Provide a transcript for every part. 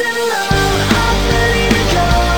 and low, I believe go.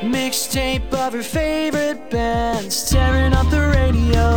Mixtape of her favorite bands, tearing up the radio.